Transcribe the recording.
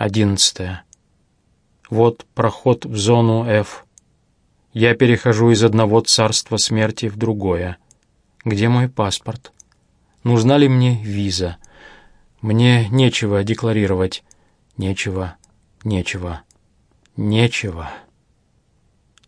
Одиннадцатое. Вот проход в зону F. Я перехожу из одного царства смерти в другое. Где мой паспорт? Нужна ли мне виза? Мне нечего декларировать. Нечего, нечего, нечего.